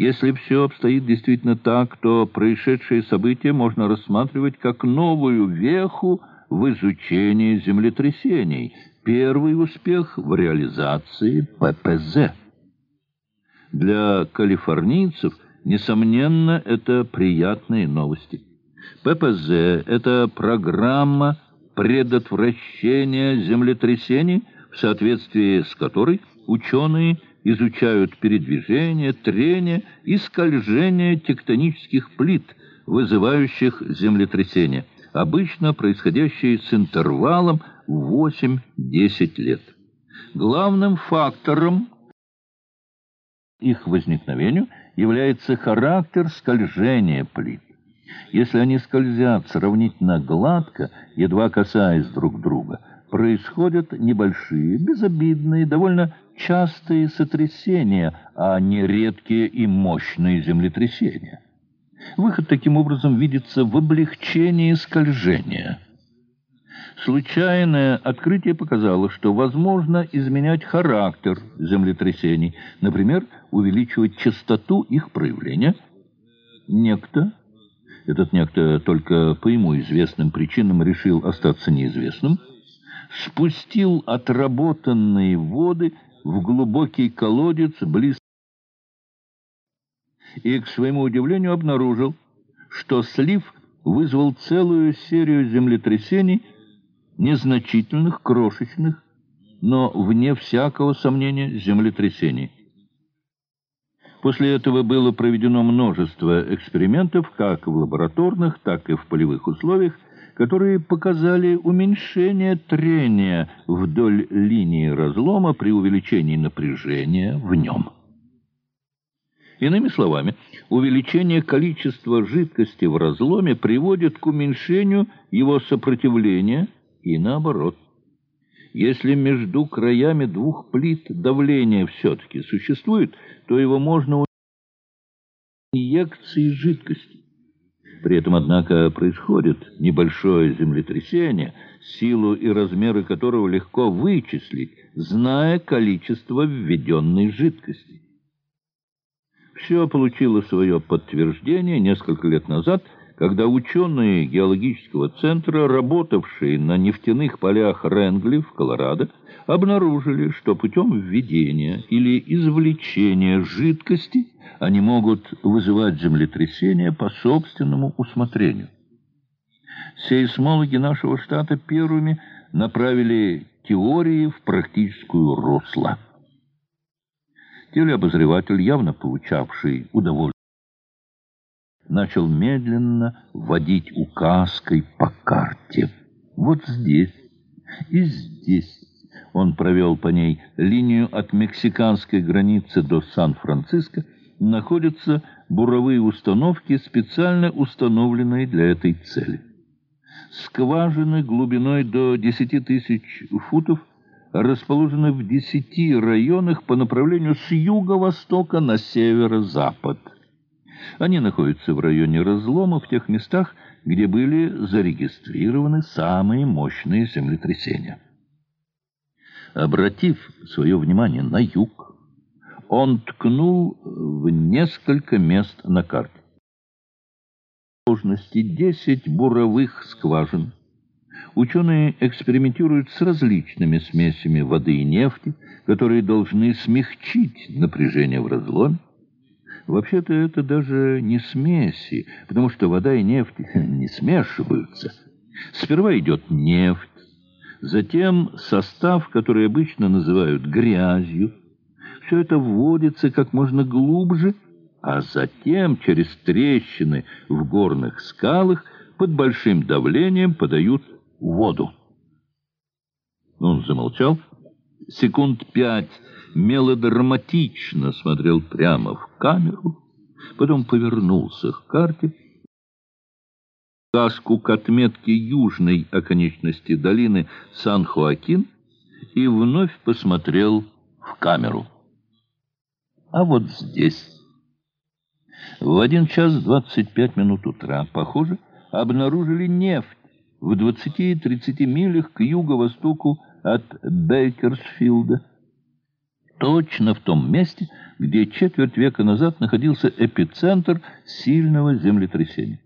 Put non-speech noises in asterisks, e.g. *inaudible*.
Если все обстоит действительно так, то происшедшие события можно рассматривать как новую веху в изучении землетрясений, первый успех в реализации ППЗ. Для калифорнийцев, несомненно, это приятные новости. ППЗ – это программа предотвращения землетрясений, в соответствии с которой ученые изучают передвижение, трение и скольжение тектонических плит, вызывающих землетрясения, обычно происходящие с интервалом 8-10 лет. Главным фактором их возникновению является характер скольжения плит. Если они скользят сравнительно гладко, едва касаясь друг друга, происходят небольшие, безобидные, довольно частые сотрясения, а не редкие и мощные землетрясения. Выход таким образом видится в облегчении скольжения. Случайное открытие показало, что возможно изменять характер землетрясений, например, увеличивать частоту их проявления. Некто, этот некто только по ему известным причинам решил остаться неизвестным, спустил отработанные воды в глубокий колодец близ и, к своему удивлению, обнаружил, что слив вызвал целую серию землетрясений, незначительных, крошечных, но, вне всякого сомнения, землетрясений. После этого было проведено множество экспериментов, как в лабораторных, так и в полевых условиях, которые показали уменьшение трения вдоль линии разлома при увеличении напряжения в нем. Иными словами, увеличение количества жидкости в разломе приводит к уменьшению его сопротивления и наоборот. Если между краями двух плит давление все-таки существует, то его можно инъекции жидкости. При этом, однако, происходит небольшое землетрясение, силу и размеры которого легко вычислить, зная количество введенной жидкости. Все получило свое подтверждение несколько лет назад, когда ученые геологического центра, работавшие на нефтяных полях Ренгли в Колорадо, обнаружили, что путем введения или извлечения жидкости они могут вызывать землетрясения по собственному усмотрению. Сейсмологи нашего штата первыми направили теории в практическую русло. Телеобозреватель, явно получавший удовольствие, начал медленно водить указкой по карте. Вот здесь и здесь. Он провел по ней линию от мексиканской границы до Сан-Франциско, находятся буровые установки, специально установленные для этой цели. Скважины глубиной до 10 тысяч футов расположены в 10 районах по направлению с юго-востока на северо-запад. Они находятся в районе разлома в тех местах, где были зарегистрированы самые мощные землетрясения. Обратив свое внимание на юг, он ткнул в несколько мест на карте. Сложности 10 буровых скважин. Ученые экспериментируют с различными смесями воды и нефти, которые должны смягчить напряжение в разломе. Вообще-то это даже не смеси, потому что вода и нефть *laughs* не смешиваются. Сперва идет нефть, затем состав, который обычно называют грязью. Все это вводится как можно глубже, а затем через трещины в горных скалах под большим давлением подают воду. Он замолчал. Секунд пять мелодраматично смотрел прямо в камеру, потом повернулся к карте, каску к отметке южной оконечности долины Сан-Хоакин и вновь посмотрел в камеру. А вот здесь... В один час двадцать пять минут утра, похоже, обнаружили нефть в 20-30 милях к юго-востоку от Бейкерсфилда. Точно в том месте, где четверть века назад находился эпицентр сильного землетрясения.